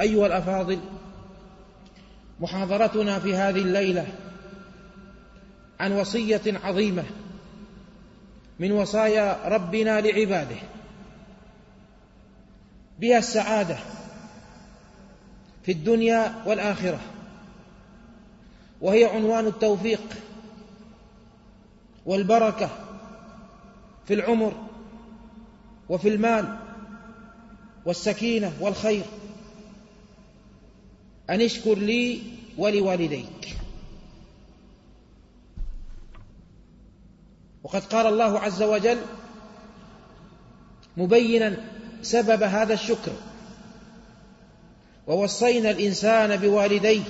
أيها الأفاضل محاضرتنا في هذه الليلة عن وصية عظيمة من وصايا ربنا لعباده. بها السعادة في الدنيا والآخرة وهي عنوان التوفيق والبركة في العمر وفي المال والسكينة والخير. أن اشكر لي ولوالديك. وقد قال الله عز وجل مبينا سبب هذا الشكر. ووصينا الإنسان بوالديه.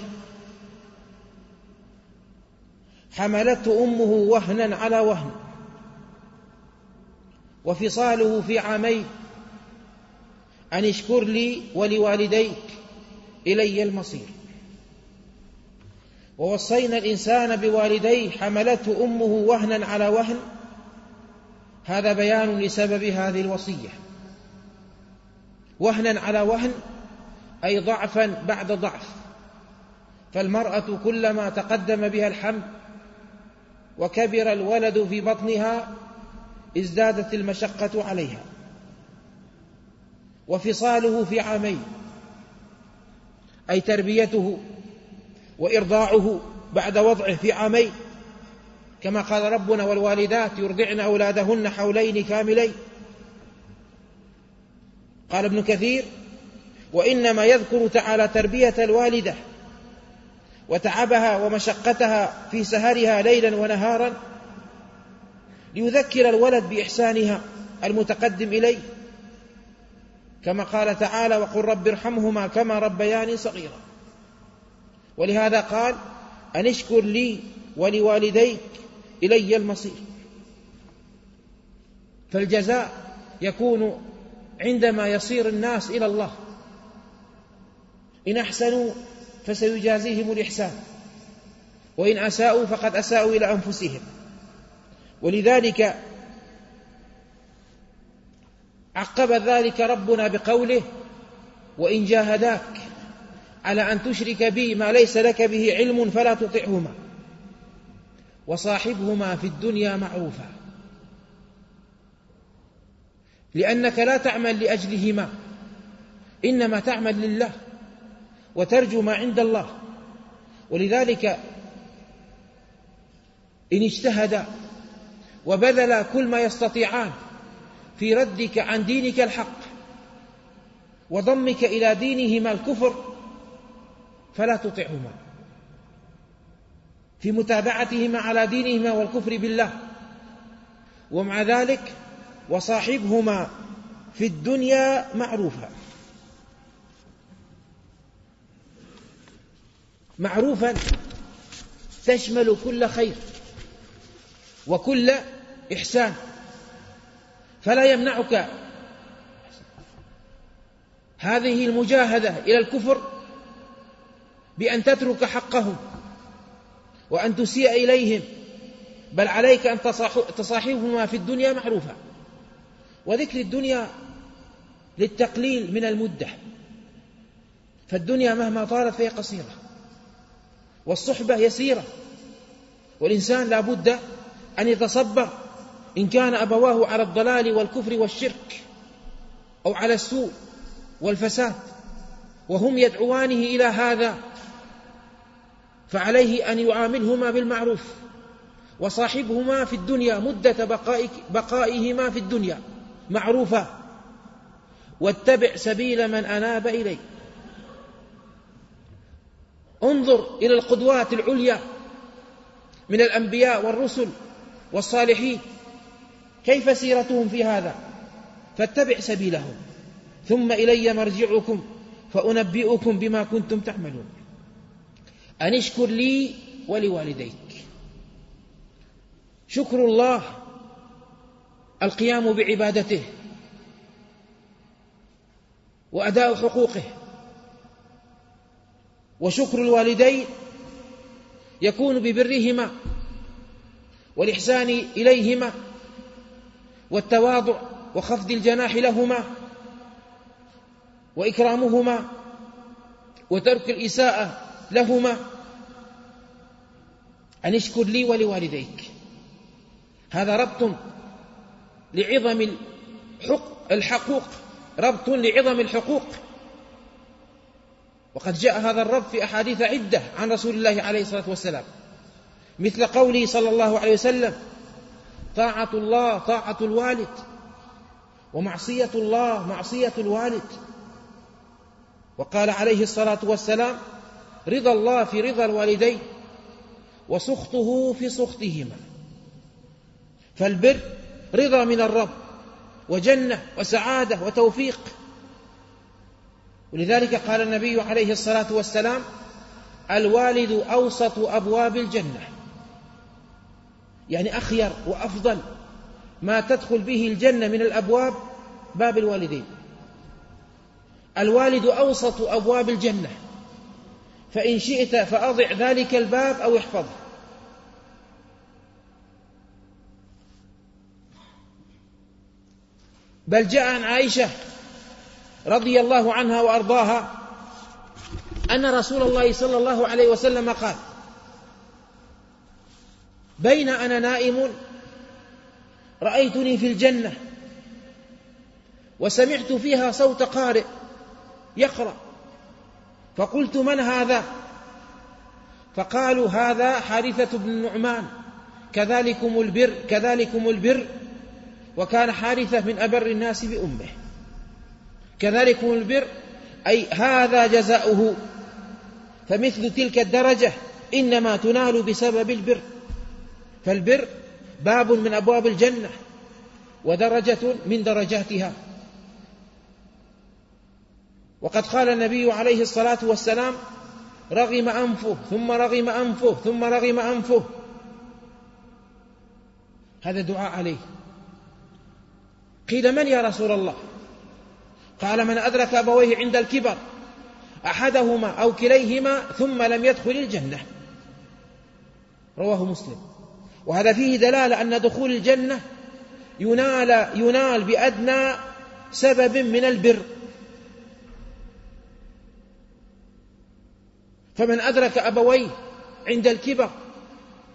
حملته أمه وهنا على وهن. وفصاله في عامين. أن اشكر لي ولوالديك. إلي المصير. ووصينا الإنسان بوالديه حملته أمه وهنا على وهن. هذا بيان لسبب هذه الوصية. وهنا على وهن أي ضعفا بعد ضعف. فالمرأة كلما تقدم بها الحمل وكبر الولد في بطنها ازدادت المشقة عليها. وفصاله في عامين. أي تربيته وإرضاعه بعد وضعه في عامين. كما قال ربنا والوالدات يرضعن أولادهن حولين كاملين. قال ابن كثير وإنما يذكر تعالى تربية الوالدة وتعبها ومشقتها في سهرها ليلا ونهارا ليذكر الولد بإحسانها المتقدم إليه. كما قال تعالى وقل رب ارحمهما كما ربياني صغيرا. ولهذا قال أن اشكر لي ولوالديك إلي المصير. فالجزاء يكون عندما يصير الناس إلى الله. إن أحسنوا فسيجازيهم الإحسان. وإن أساءوا فقد أساءوا إلى أنفسهم. ولذلك عقب ذلك ربنا بقوله وإن جاهداك على أن تشرك بي ما ليس لك به علم فلا تطعهما وصاحبهما في الدنيا معروفا لأنك لا تعمل لأجلهما إنما تعمل لله وترجو ما عند الله ولذلك إن اجتهدا وبذلا كل ما يستطيعان في ردك عن دينك الحق وضمك إلى دينهما الكفر فلا تطعهما. في متابعتهما على دينهما والكفر بالله. ومع ذلك وصاحبهما في الدنيا معروفا. معروفا تشمل كل خير وكل إحسان. فلا يمنعك. هذه المجاهدة إلى الكفر بأن تترك حقهم وأن تسيء إليهم بل عليك أن تصاحبهما في الدنيا معروفا وذكر الدنيا للتقليل من المدة. فالدنيا مهما طالت فهي قصيرة والصحبة يسيرة والإنسان لا بد أن يتصبر إن كان أبواه على الضلال والكفر والشرك أو على السوء والفساد وهم يدعوانه إلى هذا فعليه أن يعاملهما بالمعروف وصاحبهما في الدنيا مدة بقائهما في الدنيا معروفا واتبع سبيل من أناب إليه انظر إلى القدوات العليا من الأنبياء والرسل والصالحين. كيف سيرتهم في هذا؟ فاتبع سبيلهم. ثم إلي مرجعكم فأنبئكم بما كنتم تعملون. أن اشكر لي ولوالديك. شكر الله القيام بعبادته وأداء حقوقه. وشكر الوالدين يكون ببرهما والإحسان إليهما والتواضع وخفض الجناح لهما وإكرامهما وترك الإساءة لهما. أن اشكر لي ولوالديك. هذا ربط لعظم الحق الحقوق. ربط لعظم الحقوق. وقد جاء هذا الرب في أحاديث عدة عن رسول الله عليه الصلاة والسلام. مثل قوله صلى الله عليه وسلم طاعة الله طاعة الوالد. ومعصية الله معصية الوالد. وقال عليه الصلاة والسلام رضا الله في رضا الوالدين وسخطه في سخطهما. فالبر رضا من الرب وجنة وسعادة وتوفيق. ولذلك قال النبي عليه الصلاة والسلام الوالد أوسط أبواب الجنة. يعني أخير وأفضل ما تدخل به الجنة من الأبواب باب الوالدين. الوالد أوسط أبواب الجنة. فإن شئت فأضع ذلك الباب أو احفظه. بل جاء عن عائشة رضي الله عنها وأرضاها أن رسول الله صلى الله عليه وسلم قال بين أنا نائم رأيتني في الجنة وسمعت فيها صوت قارئ يقرأ فقلت من هذا؟ فقالوا هذا حارثة بن النعمان كذلكم البر كذلكم البر وكان حارثة من أبر الناس بأمه. كذلكم البر أي هذا جزاؤه فمثل تلك الدرجة إنما تنال بسبب البر. فالبر باب من أبواب الجنة ودرجة من درجاتها. وقد قال النبي عليه الصلاة والسلام رغم أنفه ثم رغم أنفه ثم رغم أنفه. هذا دعاء عليه. قيل من يا رسول الله؟ قال من أدرك أبويه عند الكبر أحدهما أو كليهما ثم لم يدخل الجنة. رواه مسلم. وهذا فيه دلالة أن دخول الجنة ينال ينال بأدنى سبب من البر. فمن أدرك أبويه عند الكبر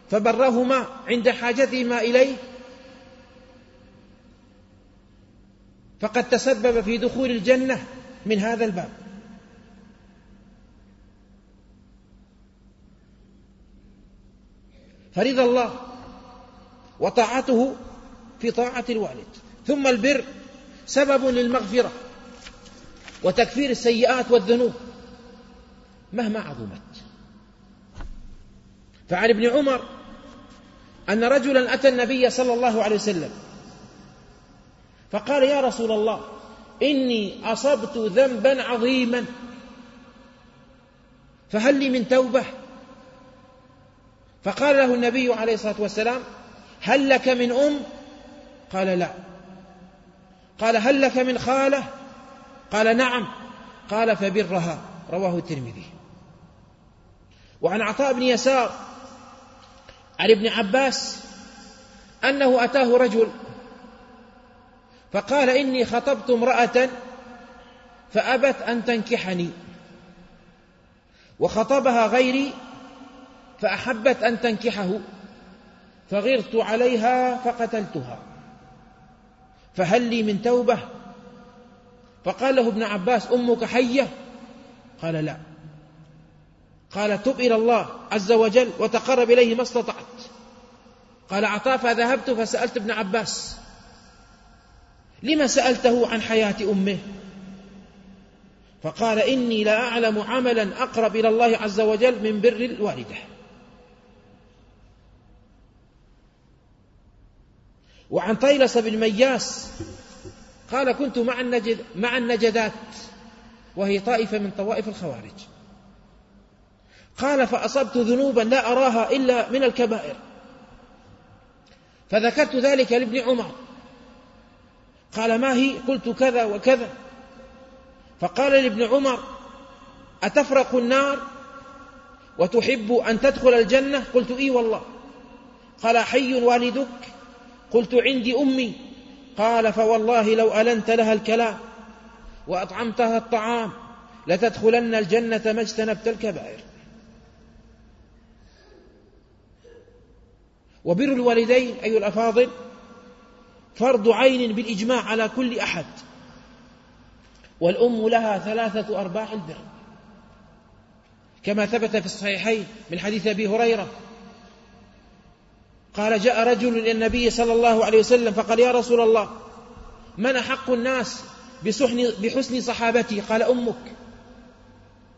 فبرهما عند حاجتهما إليه. فقد تسبب في دخول الجنة من هذا الباب. فرضا الله وطاعته في طاعة الوالد. ثم البر سبب للمغفرة وتكفير السيئات والذنوب مهما عظمت. فعن ابن عمر أن رجلا أتى النبي صلى الله عليه وسلم فقال يا رسول الله إني أصبت ذنبا عظيما فهل لي من توبة؟ فقال له النبي عليه الصلاة والسلام هل لك من أم؟ قال لا. قال هل لك من خالة؟ قال نعم. قال فبرها. رواه الترمذي. وعن عطاء بن يسار عن ابن عباس أنه أتاه رجل فقال إني خطبت امرأة فأبت أن تنكحني وخطبها غيري فأحبت أن تنكحه. فغرت عليها فقتلتها. فهل لي من توبة؟ فقال له ابن عباس أمك حية؟ قال لا. قال تب إلى الله عز وجل وتقرب إليه ما استطعت. قال عطاء فذهبت فسألت ابن عباس. لما سألته عن حياة أمه؟ فقال إني لا أعلم عملا أقرب إلى الله عز وجل من بر الوالدة. وعن طيلس بن مياس قال كنت مع النجد مع النجدات وهي طائفة من طوائف الخوارج. قال فأصبت ذنوبا لا أراها إلا من الكبائر. فذكرت ذلك لابن عمر. قال ما هي؟ قلت كذا وكذا. فقال لابن عمر أتفرق النار؟ وتحب أن تدخل الجنة؟ قلت إي والله. قال حي والدك؟ قلت عندي أمي. قال فوالله لو ألنت لها الكلام وأطعمتها الطعام لتدخلن الجنة ما اجتنبت الكبائر. وبر الوالدين أي الأفاضل فرض عين بالإجماع على كل أحد. والأم لها ثلاثة أرباع البر. كما ثبت في الصحيحين من حديث أبي هريرة قال جاء رجل إلى النبي صلى الله عليه وسلم فقال يا رسول الله من أحق الناس بسحن بحسن صحابتي؟ قال أمك.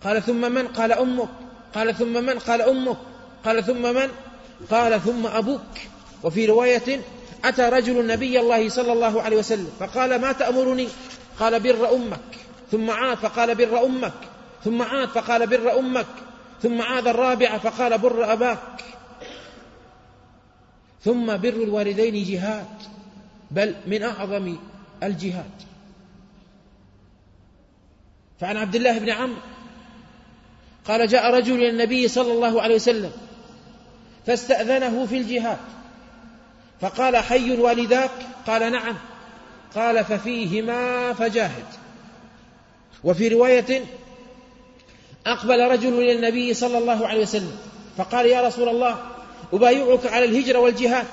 قال ثم من؟ قال أمك. قال ثم من؟ قال أمك. قال ثم من؟ قال ثم أبوك. وفي رواية أتى رجل نبي الله صلى الله عليه وسلم فقال ما تأمرني؟ قال بر أمك. ثم عاد فقال بر أمك. ثم عاد فقال بر أمك. ثم عاد الرابعة فقال بر أباك. ثم بر الوالدين جهاد بل من أعظم الجهاد. فعن عبد الله بن عمرو قال جاء رجل إلى النبي صلى الله عليه وسلم فاستأذنه في الجهاد فقال حي والداك؟ قال نعم. قال ففيهما فجاهد. وفي رواية أقبل رجل إلى النبي صلى الله عليه وسلم فقال يا رسول الله أبايعك على الهجرة والجهاد.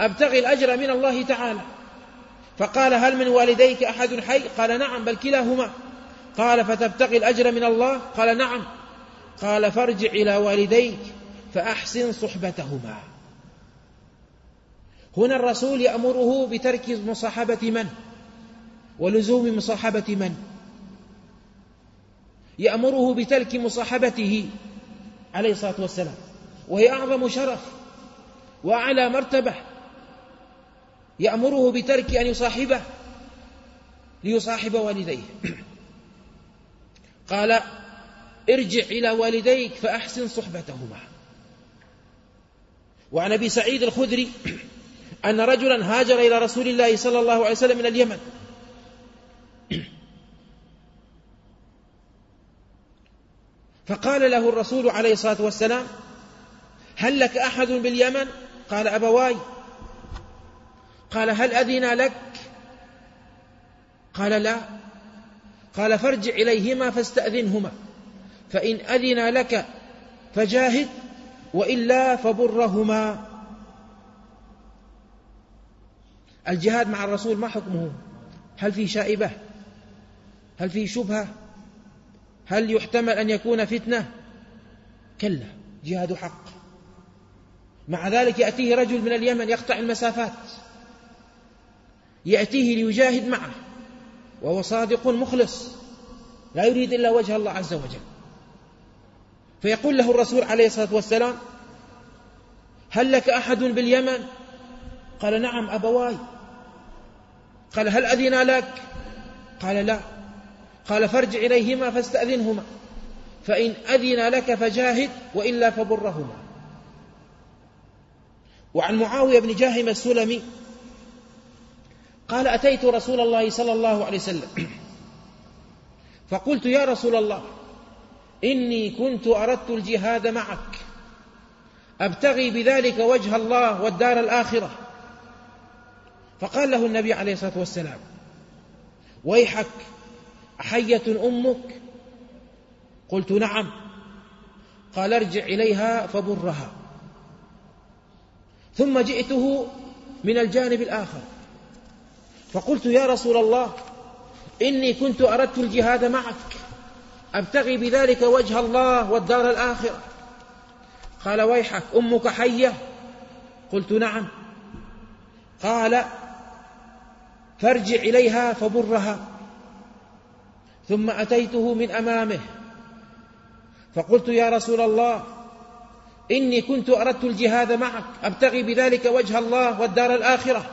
أبتغي الأجر من الله تعالى. فقال هل من والديك أحد حي؟ قال نعم بل كلاهما. قال فتبتغي الأجر من الله؟ قال نعم. قال فارجع إلى والديك فأحسن صحبتهما. هنا الرسول يأمره بترك مصاحبة من؟ ولزوم مصاحبة من؟ يأمره بترك مصاحبته عليه الصلاة والسلام. وهي أعظم شرف وأعلى مرتبة يأمره بترك أن يصاحبه ليصاحب والديه. قال ارجع إلى والديك فأحسن صحبتهما. وعن أبي سعيد الخدري أن رجلا هاجر إلى رسول الله صلى الله عليه وسلم من اليمن. فقال له الرسول عليه الصلاة والسلام هل لك أحد باليمن؟ قال أبواي. قال هل أذن لك؟ قال لا. قال فارجع إليهما فاستأذنهما. فإن أذن لك فجاهد وإلا فبرهما. الجهاد مع الرسول ما حكمه؟ هل في شائبة؟ هل في شبهة؟ هل يحتمل أن يكون فتنة؟ كلا جهاد حق. مع ذلك يأتيه رجل من اليمن يقطع المسافات. يأتيه ليجاهد معه وهو صادق مخلص. لا يريد إلا وجه الله عز وجل. فيقول له الرسول عليه الصلاة والسلام هل لك أحد باليمن؟ قال نعم أبواي. قال هل أذن لك؟ قال لا. قال فارجع إليهما فاستأذنهما فإن أذن لك فجاهد وإلا فبرهما. وعن معاوية بن جاهم السلمي قال أتيت رسول الله صلى الله عليه وسلم. فقلت يا رسول الله إني كنت أردت الجهاد معك. أبتغي بذلك وجه الله والدار الآخرة. فقال له النبي عليه الصلاة والسلام ويحك أحية أمك؟ قلت نعم. قال ارجع إليها فبرها. ثم جئته من الجانب الآخر. فقلت يا رسول الله إني كنت أردت الجهاد معك أبتغي بذلك وجه الله والدار الآخرة. قال ويحك أمك حية؟ قلت نعم. قال فارجع إليها فبرها. ثم أتيته من أمامه. فقلت يا رسول الله إني كنت أردت الجهاد معك أبتغي بذلك وجه الله والدار الآخرة.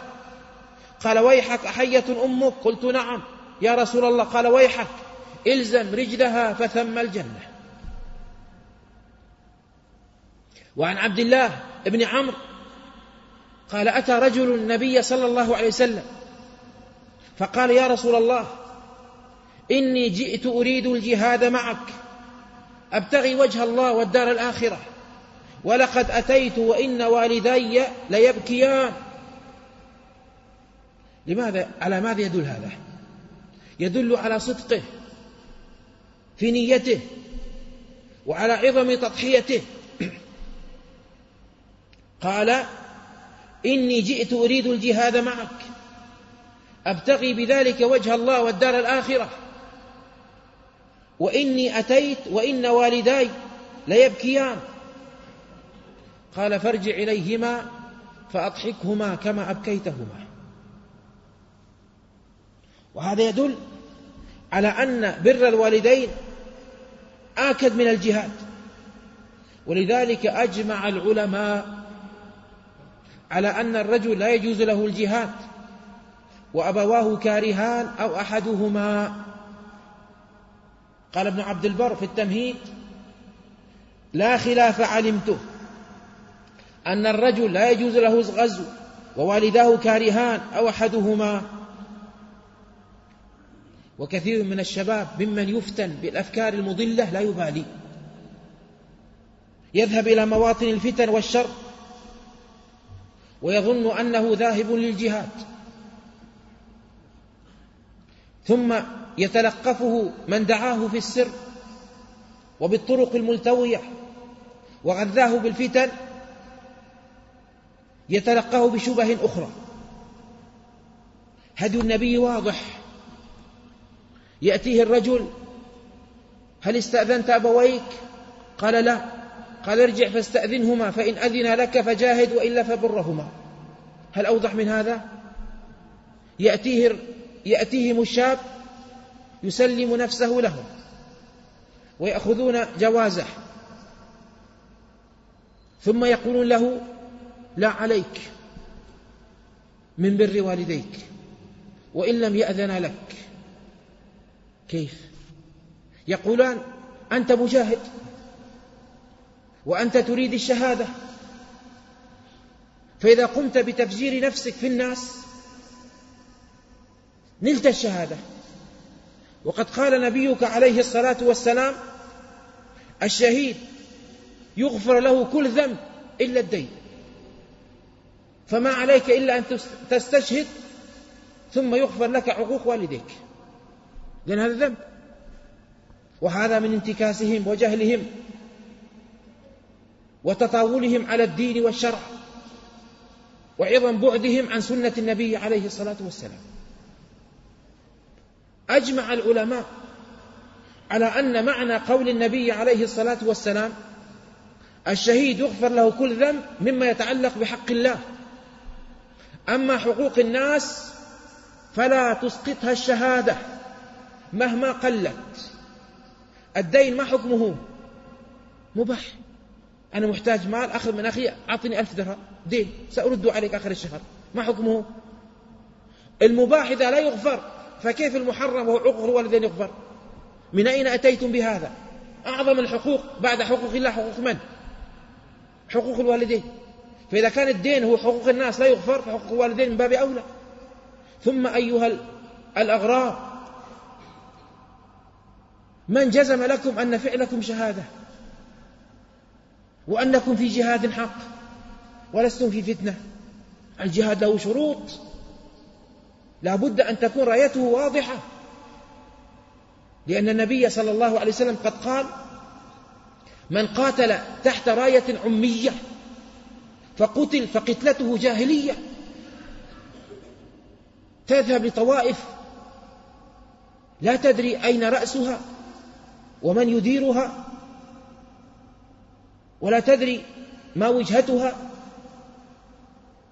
قال ويحك أحية أمك؟ قلت نعم. يا رسول الله قال ويحك. إلزم رجلها فثم الجنة. وعن عبد الله بن عمرو قال أتى رجل النبي صلى الله عليه وسلم فقال يا رسول الله إني جئت أريد الجهاد معك أبتغي وجه الله والدار الآخرة. ولقد أتيت وإن والدي ليبكيان. لماذا؟ على ماذا يدل هذا؟ يدل على صدقه في نيته وعلى عظم تضحيته. قال إني جئت أريد الجهاد معك. أبتغي بذلك وجه الله والدار الآخرة. وإني أتيت وإن والداي ليبكيان. قال فارجع إليهما فأضحكهما كما أبكيتهما. وهذا يدل على أن بر الوالدين آكد من الجهاد ولذلك أجمع العلماء على أن الرجل لا يجوز له الجهاد وأبواه كارهان أو أحدهما. قال ابن عبد البر في التمهيد لا خلاف علمته. أن الرجل لا يجوز له غزو ووالداه كارهان أو أحدهما. وكثير من الشباب ممن يفتن بالأفكار المضلة لا يبالي. يذهب إلى مواطن الفتن والشر ويظن أنه ذاهب للجهاد. ثم يتلقفه من دعاه في السر وبالطرق الملتوية وغذاه بالفتن يتلقاه بشبه أخرى. هدي النبي واضح. يأتيه الرجل هل استأذنت أبويك؟ قال لا. قال ارجع فاستأذنهما فإن أذن لك فجاهد وإلا فبرهما. هل أوضح من هذا؟ يأتيه يأتيهم الشاب يسلم نفسه لهم ويأخذون جوازه. ثم يقولون له لا عليك من بر والديك وإن لم يأذن لك. كيف؟ يقولان أنت مجاهد وأنت تريد الشهادة. فإذا قمت بتفجير نفسك في الناس نلت الشهادة. وقد قال نبيك عليه الصلاة والسلام الشهيد يغفر له كل ذنب إلا الدين. فما عليك إلا أن تستشهد ثم يغفر لك عقوق والديك. لأن هذا ذنب. وهذا من انتكاسهم وجهلهم وتطاولهم على الدين والشرع وعظم بعدهم عن سنة النبي عليه الصلاة والسلام. أجمع العلماء على أن معنى قول النبي عليه الصلاة والسلام الشهيد يغفر له كل ذنب مما يتعلق بحق الله. أما حقوق الناس فلا تسقطها الشهادة مهما قلت. الدين ما حكمه؟ مباح. أنا محتاج مال أخذ من أخي أعطني ألف درهم. دين. سأرد عليك آخر الشهر. ما حكمه؟ المباح إذا لا يغفر فكيف المحرم وهو عقوق الوالدين يغفر؟ من أين أتيتم بهذا؟ أعظم الحقوق بعد حقوق الله حقوق من؟ حقوق الوالدين. فإذا كان الدين هو حقوق الناس لا يغفر فحقوق الوالدين من باب أولى. ثم أيها الأغرار من جزم لكم أن فعلكم شهادة وأنكم في جهاد حق ولستم في فتنة. الجهاد له شروط. لا بد أن تكون رأيته واضحة. لأن النبي صلى الله عليه وسلم قد قال من قاتل تحت راية عمية فقتل فقتلته جاهلية. تذهب لطوائف. لا تدري أين رأسها ومن يديرها. ولا تدري ما وجهتها.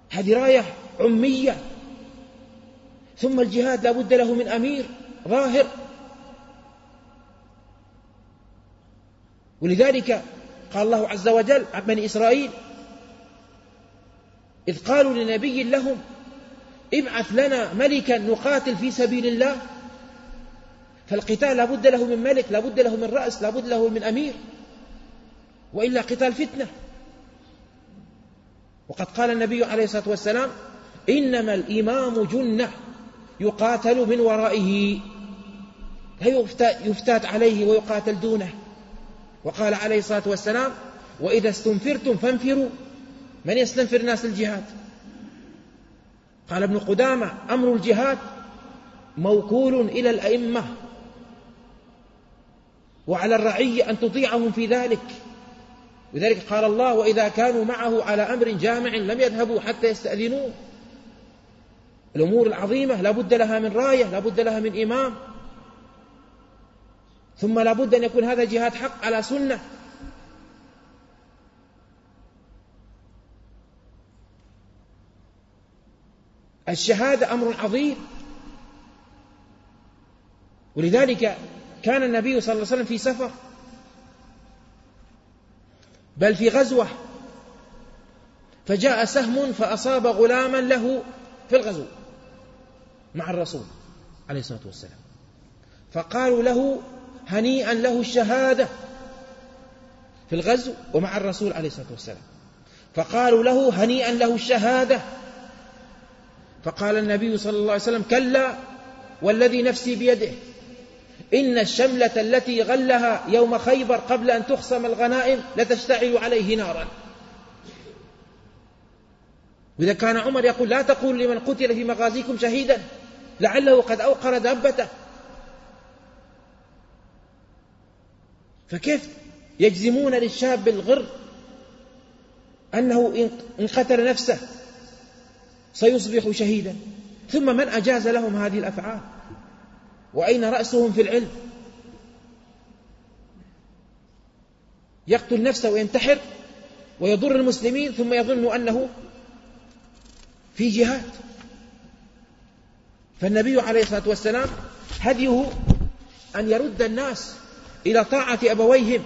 هذه راية عمية. ثم الجهاد لا بد له من أمير ظاهر. ولذلك قال الله عز وجل عن بني إسرائيل إذ قالوا لنبي لهم ابعث لنا ملكا نقاتل في سبيل الله. فالقتال لا بد له من ملك لا بد له من رأس لا بد له من أمير وإلا قتال فتنة. وقد قال النبي عليه الصلاة والسلام إنما الإمام جنة يقاتل من ورائه لا يفتات عليه ويقاتل دونه. وقال عليه الصلاة والسلام وإذا استنفرتم فانفروا. من يستنفر الناس للجهاد قال ابن قدامة أمر الجهاد موكول إلى الأئمة وعلى الرعية أن تطيعهم في ذلك. لذلك قال الله وإذا كانوا معه على أمر جامع لم يذهبوا حتى يستأذنوه. الأمور العظيمة لا بد لها من راية لا بد لها من إمام. ثم لا بد أن يكون هذا جهاد حق على سنة. الشهادة أمر عظيم. ولذلك كان النبي صلى الله عليه وسلم في سفر بل في غزوة فجاء سهم فأصاب غلاما له في الغزو مع الرسول عليه الصلاة والسلام. فقالوا له هنيئا له الشهادة في الغزو ومع الرسول عليه الصلاة والسلام. فقالوا له هنيئا له الشهادة. فقال النبي صلى الله عليه وسلم كلا والذي نفسي بيده إن الشملة التي غلها يوم خيبر قبل أن تخصم الغنائم لتشتعل عليه نارا. وإذا كان عمر يقول لا تقول لمن قتل في مغازيكم شهيدا لعله قد أوقر دابته. فكيف يجزمون للشاب الغر أنه إن قتل نفسه؟ سيصبح شهيدا. ثم من أجاز لهم هذه الأفعال؟ وأين رأسهم في العلم؟ يقتل نفسه وينتحر ويضر المسلمين ثم يظن أنه في جهاد. فالنبي عليه الصلاة والسلام هديه أن يرد الناس إلى طاعة أبويهم.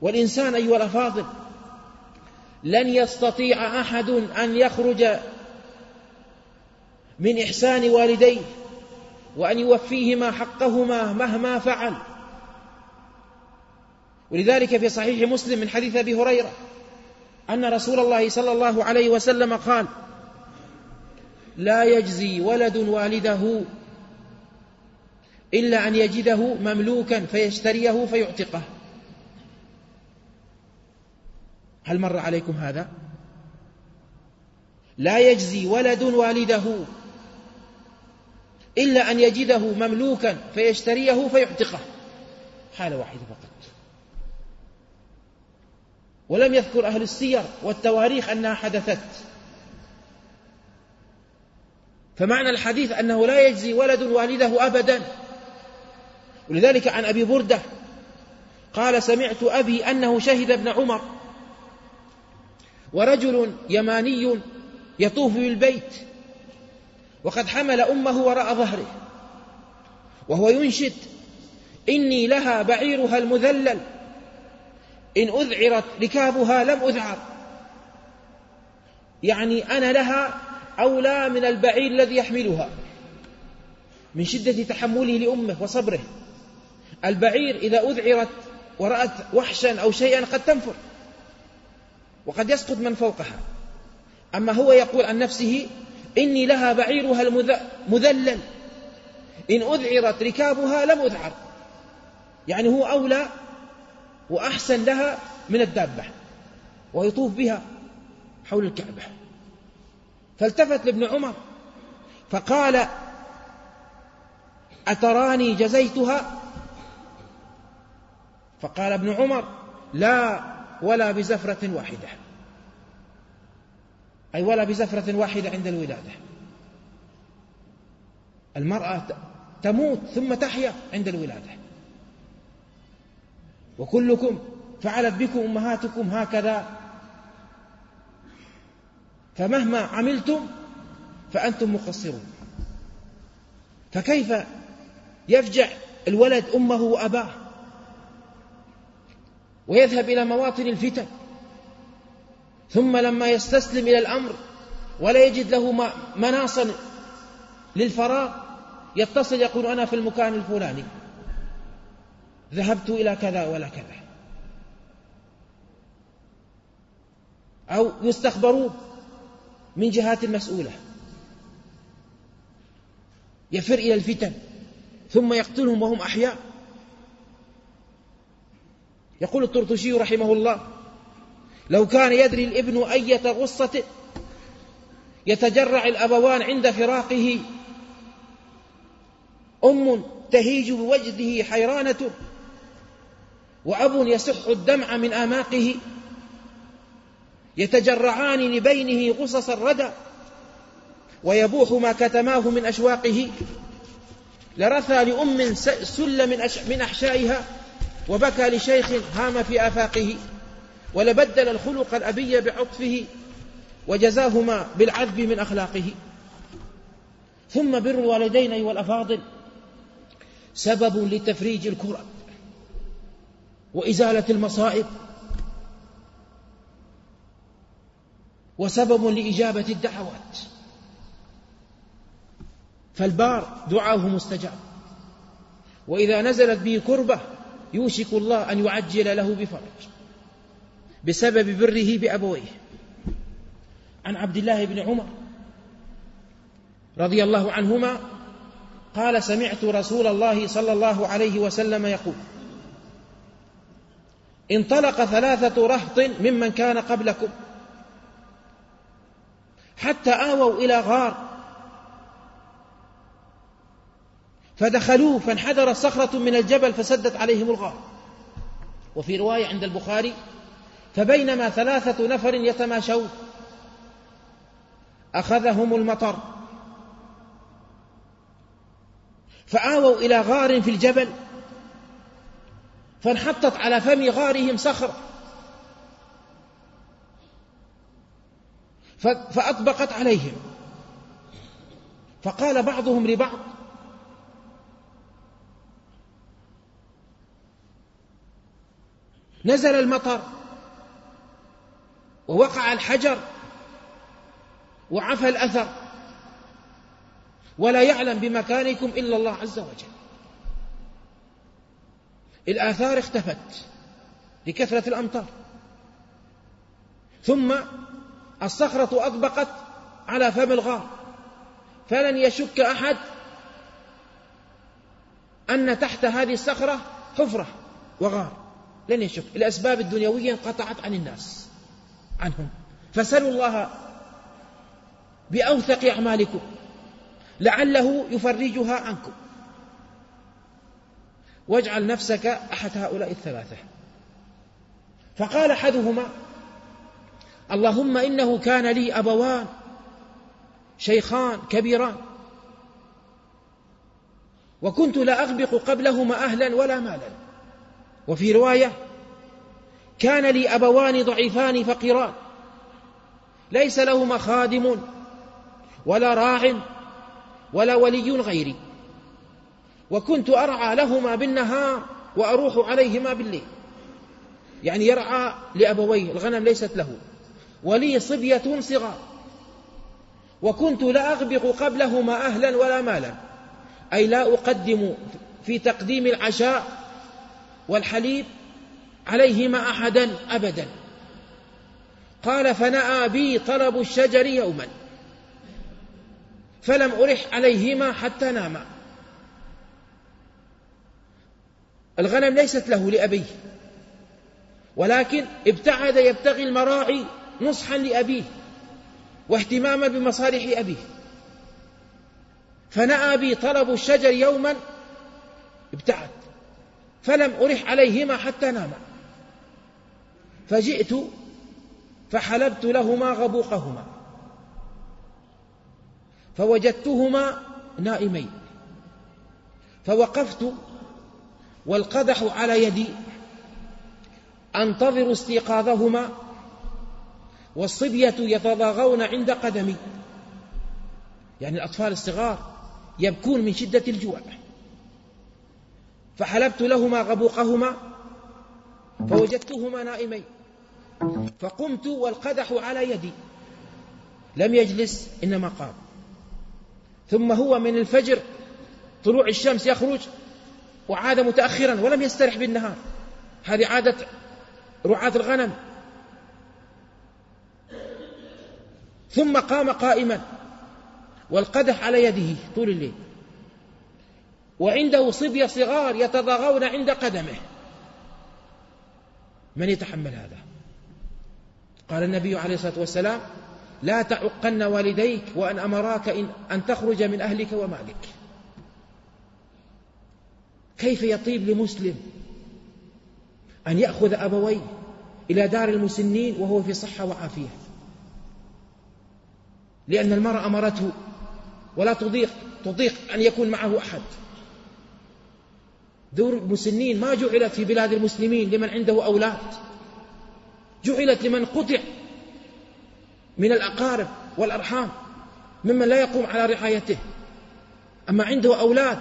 والإنسان أيها الأفاضل لن يستطيع أحد أن يخرج من إحسان والديه وأن يوفيهما حقهما مهما فعل. ولذلك في صحيح مسلم من حديث أبي هريرة أن رسول الله صلى الله عليه وسلم قال لا يجزي ولد والده إلا أن يجده مملوكا فيشتريه فيعتقه. هل مر عليكم هذا؟ لا يجزي ولد والده إلا أن يجده مملوكا فيشتريه فيعتقه. حالة واحدة فقط. ولم يذكر أهل السير والتواريخ أنها حدثت. فمعنى الحديث أنه لا يجزي ولد والده أبدا. ولذلك عن أبي بردة قال سمعت أبي أنه شهد ابن عمر ورجل يماني يطوف بالبيت وقد حمل أمه وراء ظهره وهو ينشد إني لها بعيرها المذلل إن أذعرت ركابها لم أذعر يعني أنا لها أولى من البعير الذي يحملها من شدة تحمله لأمه وصبره البعير إذا أذعرت ورأت وحشا أو شيئا قد تنفر وقد يسقط من فوقها. أما هو يقول عن نفسه إني لها بعيرها المذلل إن أذعرت ركابها لم أذعر. يعني هو أولى وأحسن لها من الدابة ويطوف بها حول الكعبة. فالتفت لابن عمر فقال أتراني جزيتها؟ فقال ابن عمر لا ولا بزفرة واحدة. أي ولا بزفرة واحدة عند الولادة. المرأة تموت ثم تحيا عند الولادة. وكلكم فعلت بكم أمهاتكم هكذا. فمهما عملتم فأنتم مقصرون. فكيف يفجع الولد أمه وأباه؟ ويذهب إلى مواطن الفتن ثم لما يستسلم إلى الأمر ولا يجد له مناصا للفراغ يتصل يقول أنا في المكان الفلاني. ذهبت إلى كذا ولا كذا. أو يستخبرون من جهات المسؤولة يفر إلى الفتن ثم يقتلهم وهم أحياء. يقول الطرطشي رحمه الله لو كان يدري الابن أية غصة يتجرع الأبوان عند فراقه أم تهيج بوجده حيرانة وأب يسح الدمع من آماقه يتجرعان لبينه غصص الردى ويبوح ما كتماه من أشواقه لرثى لأم سل من, أحشائها وبكى لشيخ هام في آفاقه ولبدل الخلق الأبي بعطفه وجزاهما بالعذب من أخلاقه. ثم بر الوالدين أيها الأفاضل سبب لتفريج الكرب وإزالة المصائب وسبب لإجابة الدعوات. فالبار دعاه مستجاب. وإذا نزلت به كربة يوشك الله أن يعجل له بفرج بسبب بره بأبويه. عن عبد الله بن عمر رضي الله عنهما قال سمعت رسول الله صلى الله عليه وسلم يقول انطلق ثلاثة رهط ممن كان قبلكم حتى آووا إلى غار فدخلوه فانحدر صخرة من الجبل فسدت عليهم الغار. وفي رواية عند البخاري فبينما ثلاثة نفر يتماشون أخذهم المطر. فآووا إلى غار في الجبل فانحطت على فم غارهم صخرة. فأطبقت عليهم. فقال بعضهم لبعض نزل المطر ووقع الحجر وعفى الأثر. ولا يعلم بمكانكم إلا الله عز وجل. الآثار اختفت لكثرة الأمطار. ثم الصخرة أطبقت على فم الغار. فلن يشك أحد أن تحت هذه الصخرة حفرة وغار. لن يشك. الأسباب الدنيوية انقطعت عن الناس عنهم. فسلوا الله بأوثق أعمالكم لعله يفرجها عنكم. واجعل نفسك أحد هؤلاء الثلاثة. فقال أحدهما اللهم إنه كان لي أبوان شيخان كبيران وكنت لا أغبق قبلهما أهلا ولا مالا. وفي رواية كان لي أبوان ضعيفان فقيران ليس لهما خادم ولا راع ولا ولي غيري وكنت أرعى لهما بالنهار وأروح عليهما بالليل يعني يرعى لأبويه الغنم ليست له ولي صبية صغار وكنت لا أغبق قبلهما أهلا ولا مالا أي لا أقدم في تقديم العشاء والحليب عليهما أحدا أبدا. قال فنأى بي طلب الشجر يوما فلم أرح عليهما حتى ناما. الغنم ليست له لأبيه ولكن ابتعد يبتغي المراعي نصحا لأبيه واهتماما بمصالح أبيه. فنأى بي طلب الشجر يوما ابتعد. فلم أرح عليهما حتى ناما فجئت فحلبت لهما غبوقهما. فوجدتهما نائمين. فوقفت والقدح على يدي أنتظر استيقاظهما والصبية يتضاغون عند قدمي. يعني الأطفال الصغار يبكون من شدة الجوع. فحلبت لهما غبوقهما فوجدتهما نائمين فقمت والقدح على يدي لم يجلس إنما قام. ثم هو من الفجر طلوع الشمس يخرج وعاد متأخرا ولم يسترح بالنهار. هذه عادة رعاة الغنم. ثم قام قائما والقدح على يده طول الليل. وعنده صبية صغار يتضاغون عند قدمه. من يتحمل هذا؟ قال النبي عليه الصلاة والسلام لا تعقن والديك وأن أمراك إن أن تخرج من أهلك ومالك. كيف يطيب لمسلم أن يأخذ أبويه إلى دار المسنين وهو في صحة وعافية؟ لأن المرأة أمرته ولا تضيق تضيق أن يكون معه أحد. دور المسنين ما جعلت في بلاد المسلمين لمن عنده أولاد. جعلت لمن قطع من الأقارب والأرحام ممن لا يقوم على رعايته. أما عنده أولاد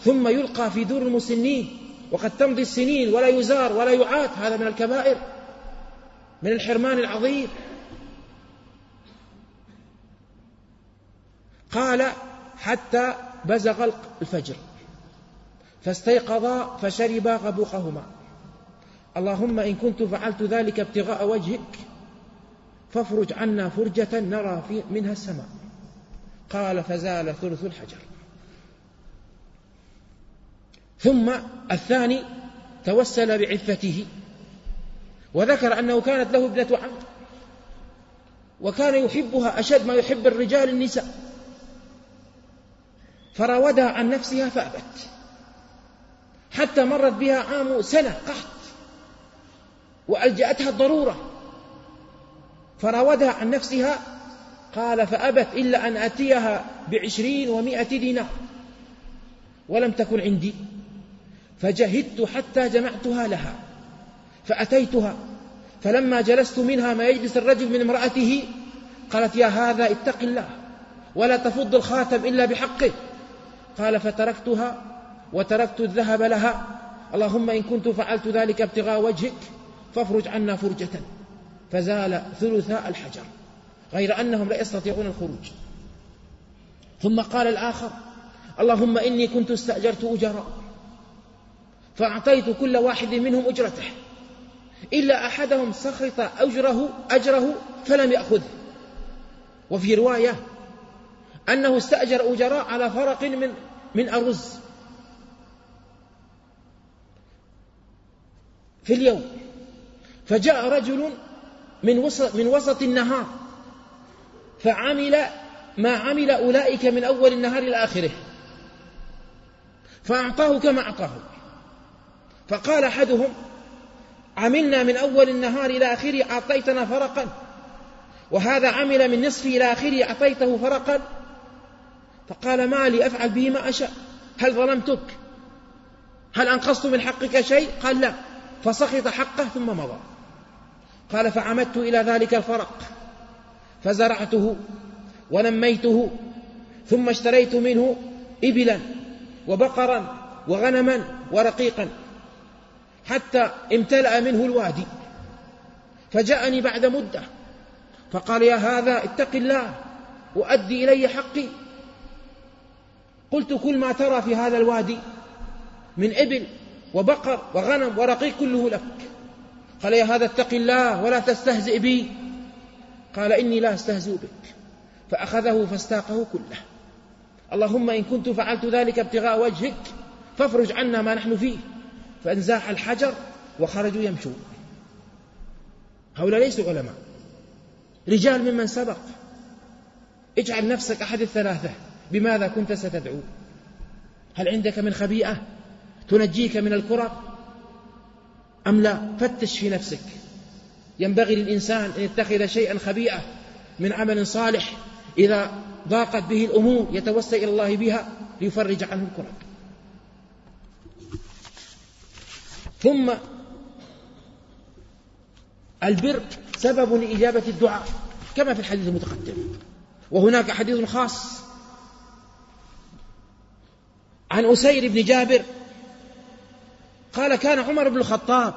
ثم يلقى في دور المسنين وقد تمضي السنين ولا يزار ولا يعاد هذا من الكبائر من الحرمان العظيم. قال حتى بزغ الفجر. فاستيقظا فشربا غبوقهما. اللهم إن كنت فعلت ذلك ابتغاء وجهك فافرج عنا فرجة نرى في منها السماء. قال فزال ثلث الحجر. ثم الثاني توسل بعفته وذكر أنه كانت له ابنة عم وكان يحبها أشد ما يحب الرجال النساء. فراودها عن نفسها فأبت. حتى مرت بها عام سنة قحط وألجأتها الضرورة. فراودها عن نفسها قال فأبت إلا أن أتيها بعشرين ومائة دينار. ولم تكن عندي. فجهدت حتى جمعتها لها. فأتيتها. فلما جلست منها ما يجلس الرجل من امرأته قالت يا هذا اتق الله. ولا تفض الخاتم إلا بحقه. قال فتركتها وتركت الذهب لها. اللهم إن كنت فعلت ذلك ابتغاء وجهك فافرج عنا فرجة. فزال ثلثاء الحجر. غير أنهم لا يستطيعون الخروج. ثم قال الآخر اللهم إني كنت استأجرت أجراء فأعطيت كل واحد منهم أجرته. إلا أحدهم سخط أجره أجره فلم يأخذه. وفي رواية أنه استأجر أجراء على فرق من من أرز. في اليوم. فجاء رجل من وسط, من وسط النهار فعمل ما عمل أولئك من أول النهار إلى آخره. فأعطاه كما أعطاه. فقال أحدهم عملنا من أول النهار إلى آخره أعطيتنا فرقا. وهذا عمل من نصفه إلى آخره أعطيته فرقا. فقال ما لي أفعل به ما أشاء. هل ظلمتك؟ هل أنقصت من حقك شيء؟ قال لا. فسخط حقه ثم مضى. قال فعمدت إلى ذلك الفرق فزرعته ونميته ثم اشتريت منه إبلا وبقرا وغنما ورقيقا حتى امتلأ منه الوادي. فجاءني بعد مدة فقال يا هذا اتق الله وأدي إلي حقي. قلت كل ما ترى في هذا الوادي من إبل وبقر وغنم ورقيق كله لك. قال يا هذا اتق الله ولا تستهزئ بي. قال إني لا أستهزئ بك. فأخذه فاستاقه كله. اللهم إن كنت فعلت ذلك ابتغاء وجهك فافرج عنا ما نحن فيه. فانزاح الحجر وخرجوا يمشون. هؤلاء ليسوا علماء. رجال ممن سبق. اجعل نفسك أحد الثلاثة. بماذا كنت ستدعو؟ هل عندك من خبيئة؟ تنجيك من الكرب أم لا؟ فتش في نفسك. ينبغي للإنسان أن يتخذ شيئا خبيئة من عمل صالح إذا ضاقت به الأمور يتوسل إلى الله بها ليفرج عنه الكرب ثم البر سبب لإجابة الدعاء كما في الحديث المتقدم. وهناك حديث خاص عن أسير بن جابر قال كان عمر بن الخطاب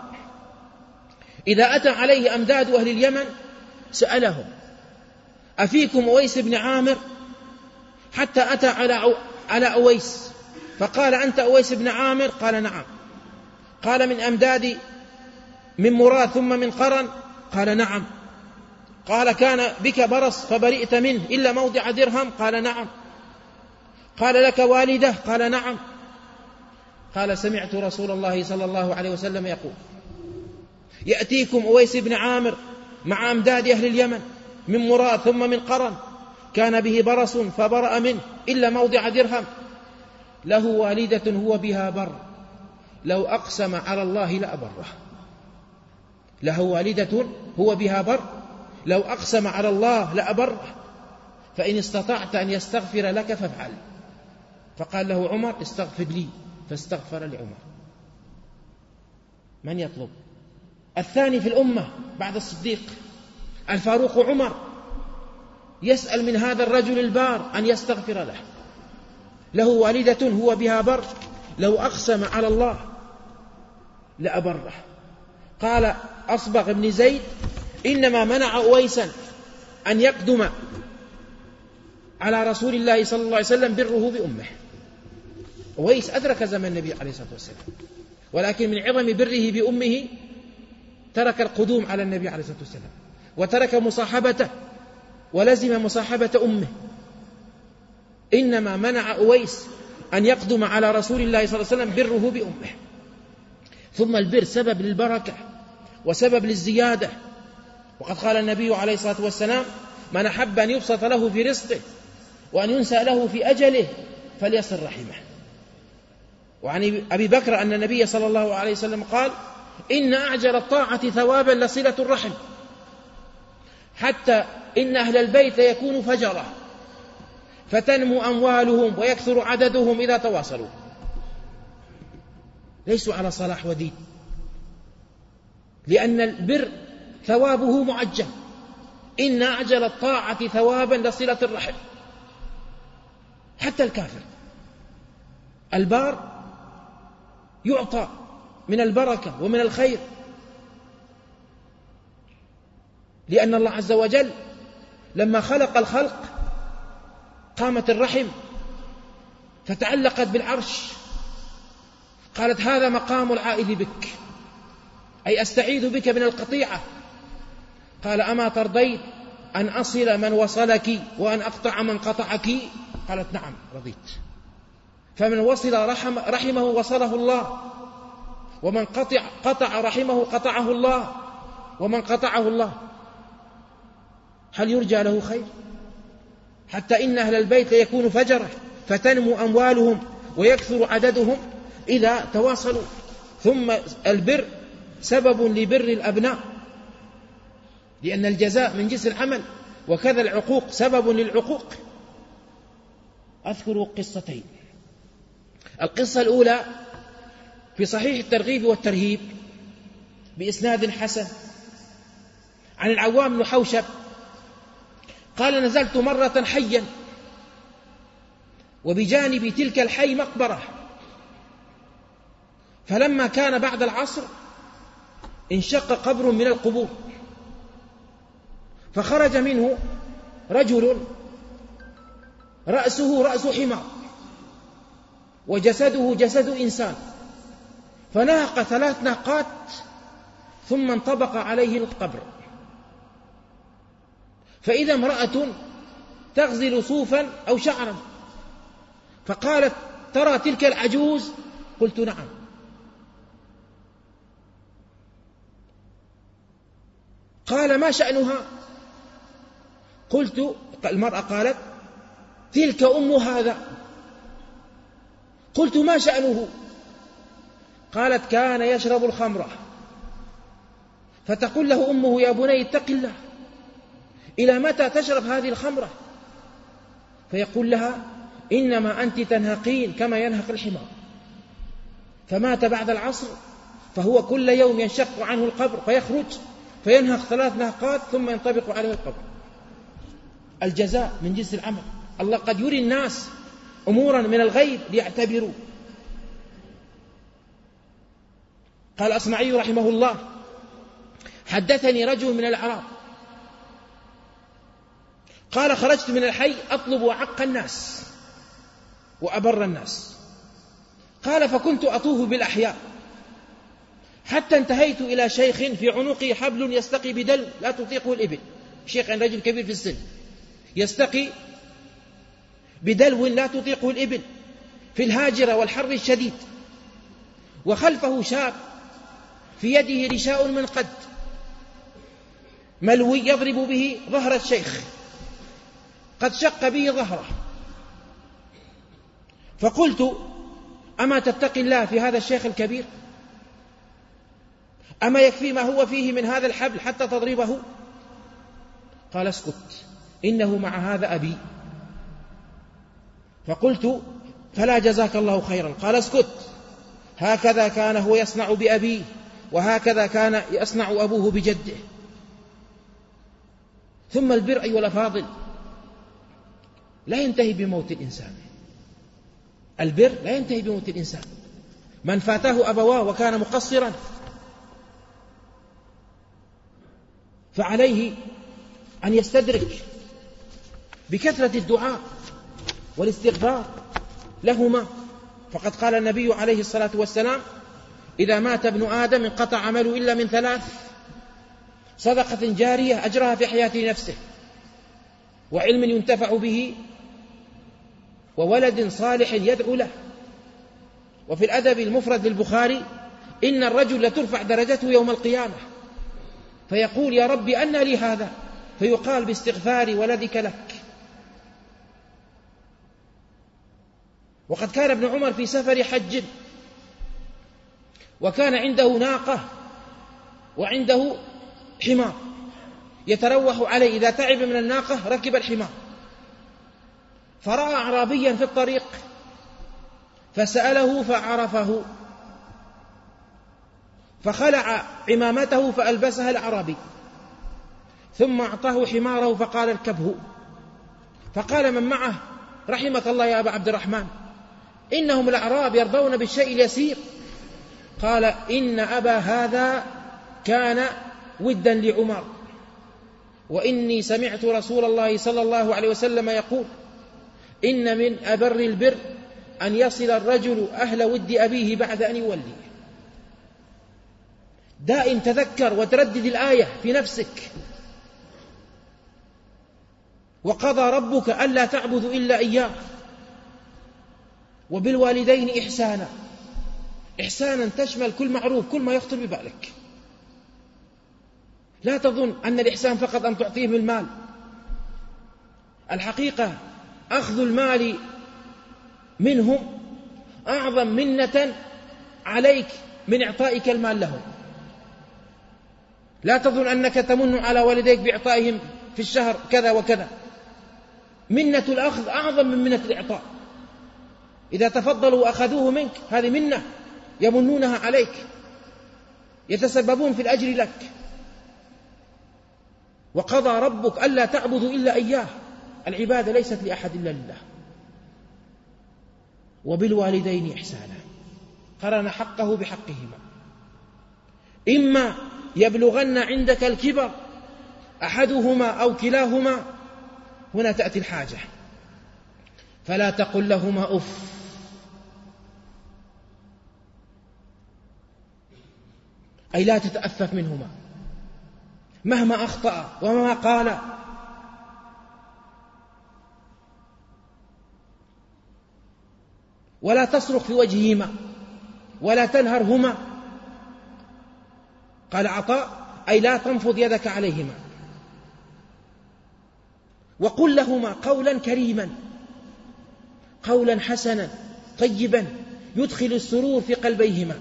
إذا أتى عليه أمداد أهل اليمن سألهم أفيكم أويس بن عامر؟ حتى أتى على على أويس فقال أنت أويس بن عامر؟ قال نعم. قال من أمداد من مراد ثم من قرن؟ قال نعم. قال كان بك برص فبرئت منه إلا موضع درهم؟ قال نعم. قال لك والدة؟ قال نعم. قال سمعت رسول الله صلى الله عليه وسلم يقول يأتيكم أويس بن عامر مع أمداد أهل اليمن من مراد ثم من قرن كان به برص فبرأ منه إلا موضع درهم. له والدة هو بها بر لو أقسم على الله لأبره له والدة هو بها بر لو أقسم على الله لأبره فإن استطعت أن يستغفر لك فافعل. فقال له عمر استغفر لي. فاستغفر لعمر. من يطلب؟ الثاني في الأمة بعد الصديق الفاروق عمر. يسأل من هذا الرجل البار أن يستغفر له. له والدة هو بها بر. لو أقسم على الله لأبره. قال أصبغ بن زيد إنما منع أويسا أن يقدم على رسول الله صلى الله عليه وسلم بره بأمه. أويس أدرك زمن النبي عليه الصلاة والسلام. ولكن من عظم بره بأمه ترك القدوم على النبي عليه الصلاة والسلام. وترك مصاحبته ولزم مصاحبة أمه. إنما منع أويس أن يقدم على رسول الله صلى الله عليه وسلم بره بأمه. ثم البر سبب للبركة وسبب للزيادة. وقد قال النبي عليه الصلاة والسلام من أحب أن يبسط له في رزقه وأن ينسى له في أجله فليصل رحمه. وعن أبي بكر أن النبي صلى الله عليه وسلم قال إن أعجل الطاعة ثوابا لصلة الرحم حتى إن أهل البيت يكون فجرة فتنمو أموالهم ويكثر عددهم إذا تواصلوا. ليسوا على صلاح ودين. لأن البر ثوابه معجل إن أعجل الطاعة ثوابا لصلة الرحم. حتى الكافر. البار يعطى من البركة ومن الخير. لأن الله عز وجل لما خلق الخلق قامت الرحم فتعلقت بالعرش. قالت هذا مقام العائد بك أي أستعيذ بك من القطيعة. قال أما ترضين أن أصل من وصلك وأن أقطع من قطعك؟ قالت نعم رضيت. فمن وصل رحم رحمه وصله الله. ومن قطع قطع رحمه قطعه الله. ومن قطعه الله. هل يرجى له خير؟ حتى إن أهل البيت يكون فجرة فتنمو أموالهم ويكثر عددهم إذا تواصلوا. ثم البر سبب لبر الأبناء. لأن الجزاء من جنس العمل. وكذا العقوق سبب للعقوق. أذكر قصتين. القصة الأولى في صحيح الترغيب والترهيب بإسناد حسن عن العوام بن حوشب. قال نزلت مرة حيا وبجانب تلك الحي مقبرة فلما كان بعد العصر انشق قبر من القبور فخرج منه رجل رأسه رأس حمار. وجسده جسد إنسان. فنهق ثلاث ناقات ثم انطبق عليه القبر. فإذا امرأة تغزل صوفا أو شعرا فقالت ترى تلك العجوز؟ قلت نعم. قال ما شأنها؟ قلت المرأة قالت تلك أم هذا. قلت ما شأنه؟ قالت كان يشرب الخمر. فتقول له أمه يا بني اتق الله إلى متى تشرب هذه الخمرة فيقول لها إنما أنت تنهقين كما ينهق الحمار. فمات بعد العصر فهو كل يوم ينشق عنه القبر فيخرج فينهق ثلاث نهقات ثم ينطبق عليه القبر. الجزاء من جنس العمل. الله قد يري الناس أمورا من الغيب ليعتبروا. قال أصمعي رحمه الله حدثني رجل من الأعراب. قال خرجت من الحي أطلب أعق الناس وأبر الناس. قال فكنت أطوف بالأحياء. حتى انتهيت إلى شيخ في عنقه حبل يستقي بدلو لا تطيقه الإبل. شيخ عن رجل كبير في السن. يستقي بدلو لا تطيقه الإبل في الهاجرة والحر الشديد. وخلفه شاب في يده رشاء من قد ملوي يضرب به ظهر الشيخ. قد شق به ظهره. فقلت أما تتقي الله في هذا الشيخ الكبير؟ أما يكفي ما هو فيه من هذا الحبل حتى تضربه؟ قال اسكت إنه مع هذا أبي. فقلت فلا جزاك الله خيرا. قال اسكت. هكذا كان هو يصنع بأبيه وهكذا كان يصنع أبوه بجده. ثم البر أيها الأفاضل لا ينتهي بموت الإنسان. البر لا ينتهي بموت الإنسان. من فاته أبواه وكان مقصرا. فعليه أن يستدرك بكثرة الدعاء. والاستغفار لهما. فقد قال النبي عليه الصلاة والسلام إذا مات ابن آدم انقطع عمله إلا من ثلاث صدقة جارية أجرها في حياة نفسه وعلم ينتفع به وولد صالح يدعو له. وفي الأدب المفرد للبخاري إن الرجل لترفع درجته يوم القيامة. فيقول يا رب أن لي هذا. فيقال باستغفار ولدك لك. وقد كان ابن عمر في سفر حج. وكان عنده ناقة وعنده حمار. يتروح عليه إذا تعب من الناقة ركب الحمار. فرأى أعرابيا في الطريق فسأله فعرفه. فخلع عمامته فألبسها الأعرابي. ثم أعطاه حماره فقال اركبه. فقال من معه؟ رحمك الله يا أبا عبد الرحمن. إنهم الأعراب يرضون بالشيء اليسير. قال إن أبا هذا كان ودا لعمر. وإني سمعت رسول الله صلى الله عليه وسلم يقول إن من أبر البر أن يصل الرجل أهل ود أبيه بعد أن يولي. دائم تذكر وتردد الآية في نفسك. وقضى ربك ألا تعبدوا إلا إياه. وبالوالدين إحسانا. إحسانا تشمل كل معروف كل ما يخطر ببالك. لا تظن أن الإحسان فقط أن تعطيهم المال. الحقيقة أخذ المال منهم أعظم منة عليك من إعطائك المال لهم. لا تظن أنك تمن على والديك بإعطائهم في الشهر كذا وكذا. منة الأخذ أعظم من منة الإعطاء. إذا تفضلوا وأخذوه منك هذه منة يمنونها عليك يتسببون في الأجر لك. وقضى ربك ألا تعبدوا إلا إياه. العبادة ليست لأحد إلا لله. وبالوالدين إحسانا. قرن حقه بحقهما. إما يبلغن عندك الكبر أحدهما أو كلاهما هنا تأتي الحاجة. فلا تقل لهما أف. أي لا تتأفف منهما. مهما أخطأ وما قال. ولا تصرخ في وجههما ولا تنهرهما. قال عطاء أي لا تنفض يدك عليهما. وقل لهما قولا كريما قولا حسنا طيبا يدخل السرور في قلبيهما.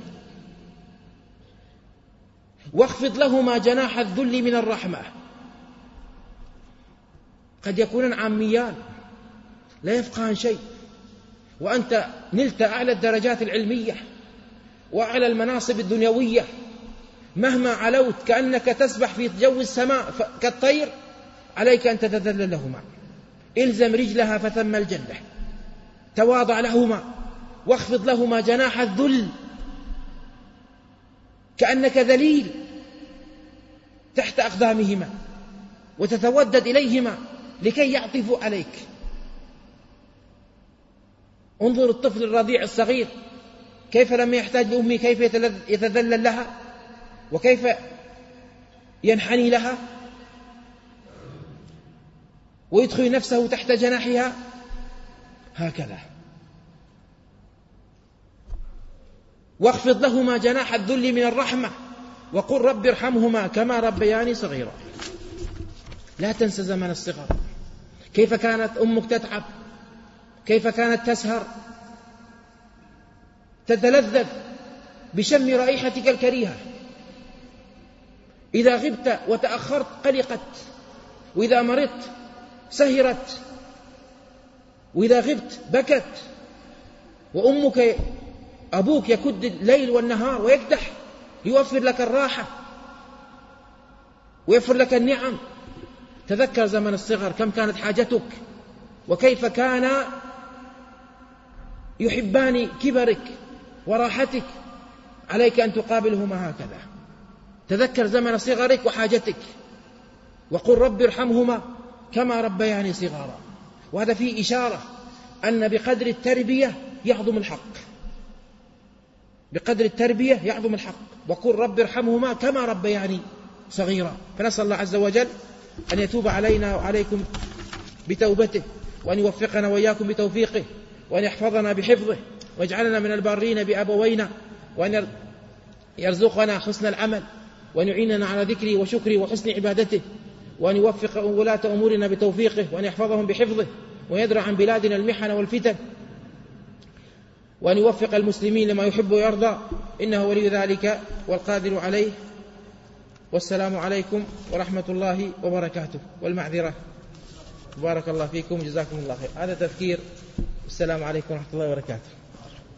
واخفض لهما جناح الذل من الرحمة. قد يكونان عاميان لا يفقهان شيء. وأنت نلت أعلى الدرجات العلمية وأعلى المناصب الدنيوية. مهما علوت كأنك تسبح في جو السماء كالطير عليك أن تتذلل لهما. إلزم رجلها فثم الجنة. تواضع لهما. واخفض لهما جناح الذل كأنك ذليل تحت أقدامهما وتتودد إليهما لكي يعطفوا عليك. انظر الطفل الرضيع الصغير كيف لما يحتاج لأمه كيف يتذلل لها وكيف ينحني لها ويدخل نفسه تحت جناحها. هكذا. واخفض لهما جناح الذل من الرحمة وقل رب ارحمهما كما ربياني صغيرا. لا تنسى زمن الصغر كيف كانت أمك تتعب؟ كيف كانت تسهر؟ تتلذذ بشم رائحتك الكريهة. إذا غبت وتأخرت قلقت وإذا مرضت سهرت وإذا غبت بكت وأمك أبوك يكد الليل والنهار ويكدح ليوفر لك الراحة ويوفر لك النعم. تذكر زمن الصغر كم كانت حاجتك وكيف كان يحبان كبرك وراحتك. عليك أن تقابلهما هكذا. تذكر زمن صغرك وحاجتك وقل رب ارحمهما كما ربياني صغارا. وهذا فيه إشارة أن بقدر التربية يعظم الحق. بقدر التربية يعظم الحق. وقل رب ارحمهما كما ربياني صغيرا. فنسأل الله عز وجل أن يتوب علينا وعليكم بتوبته وأن يوفقنا وإياكم بتوفيقه وأن يحفظنا بحفظه ويجعلنا من البارين بأبوينا وأن يرزقنا حسن العمل وأن يعيننا على ذكره وشكره وحسن عبادته وأن يوفق ولاة أمورنا بتوفيقه وأن يحفظهم بحفظه ويدرع عن بلادنا المحن والفتن وأن يوفق المسلمين لما يحب ويرضى. إنه ولي ذلك والقادر عليه. والسلام عليكم ورحمة الله وبركاته. والمعذرة. بارك الله فيكم. جزاكم الله خير. هذا تذكير. السلام عليكم ورحمة الله وبركاته.